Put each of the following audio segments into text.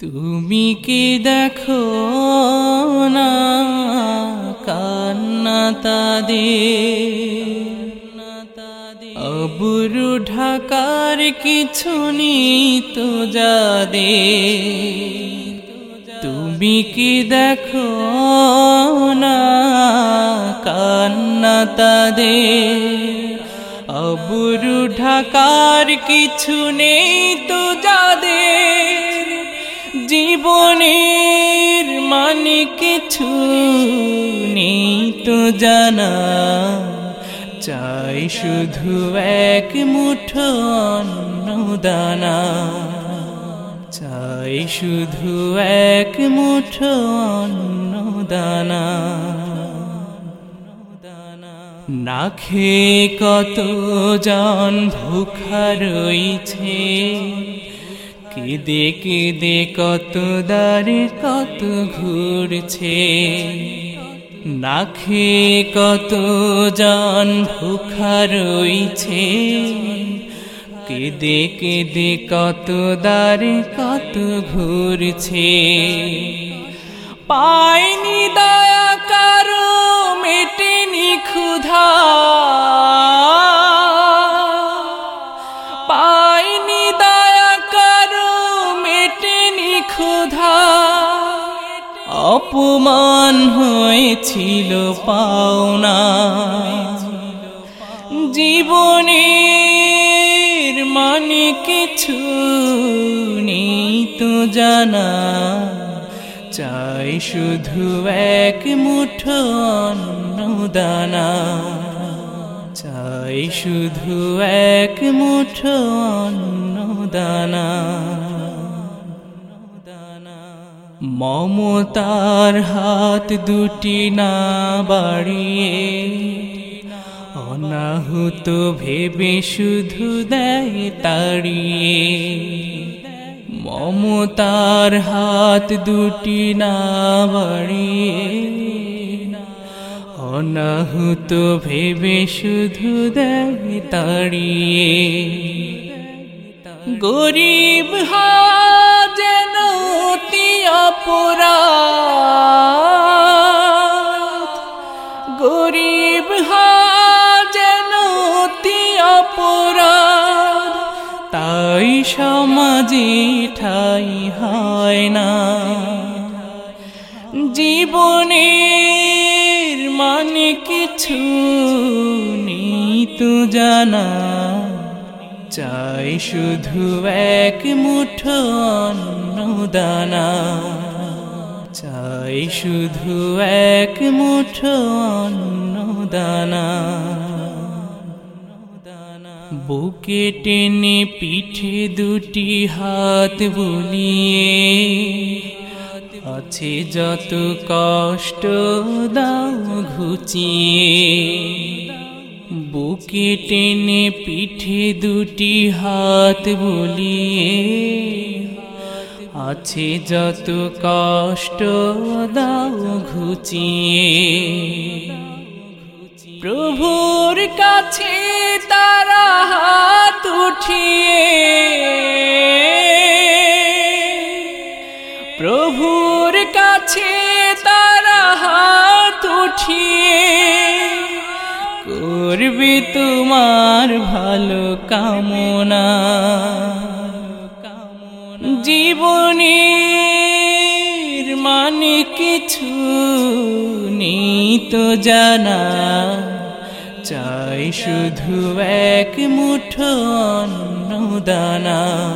তুমি কি দেখো না কান্না তাদের? অবুরু ঢাকার কিছু তো যাদে তুমি কি দেখো না কান্না তাদের? অবুরু ঢাকার কিছু নেই তো যাদের? জীবনের মানে কিছু নেই তো জানা। চাই শুধু এক মুঠো অন্নদানা চাই শুধু এক মুঠো অন্নদানা না খেয়ে কত জন ভুখা রইছে কেদে কেদে কত দারে কত ঘুরছে। না খেয়ে কত জন ভুখা রইছে। কেদে কেদে কত দারে কত ঘুরছে। পাইনি দয়া অপমান হয়েছিল পাওনা। জীবনের মানে কিছু নেই তো জানা। চাই শুধু এক মুঠো অন্নদানা। চাই শুধু এক মুঠো অন্নদানা। মমতার হাত দুটি না বাড়িয়ে অনাহুত ভেবে শুধু দেয় তাড়িয়ে। মমতার হাত দুটি না বাড়িয়ে অনাহুত ভেবে শুধু দেয় তাড়িয়ে। গরিব হা যেন যেন তাই সমাজে ঠাই হয় না। জীবনের মানে কিছু নেই তো জানা। চাই শুধু এক মুঠো অন্নদানা। চাই শুধু এক মুঠো অন্নদানা। বুকে টেনে পিঠে দুটি হাত বুলিয়ে আছে যত কষ্ট দাও ঘুচিয়ে। বুকে টেনে পিঠে দুটি হাত বুলিয়ে, আছে যত কষ্ট দাও ঘুচিয়ে। প্রভুর কাছে তারা হাত উঠিয়ে, প্রভুর কাছে তারা হাত উঠিয়ে। করবে তোমার ভালো কামনা। জীবনের মানে কিছু নেই তো জানা। চাই শুধু এক মুঠো অন্নদানা।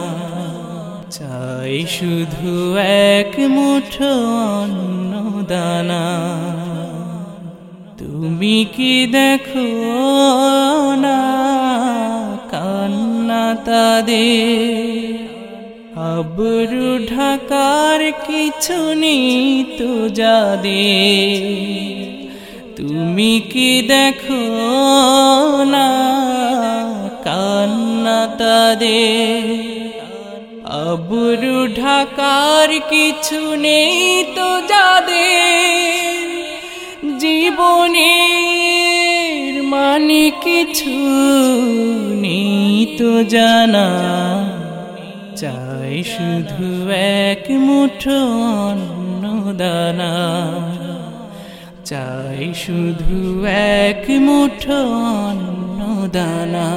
চাই শুধু এক মুঠো অন্নদানা। তুমি কি দেখো না? কান্না তাদের। আবরু ঢাকার কিছু নেই তো যাদে তুমি কি দেখো না? কান্না তাদের। আবরু ঢাকার কিছু নেই তো যাদের। জীবনের মানে কিছু তো জানা। চাই শুধু এক মুঠো দানা চাই শুধু এক মুঠো দানা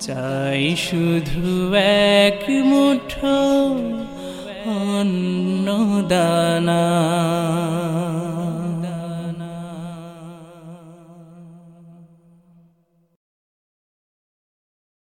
চাই শুধু এক মুঠো দানা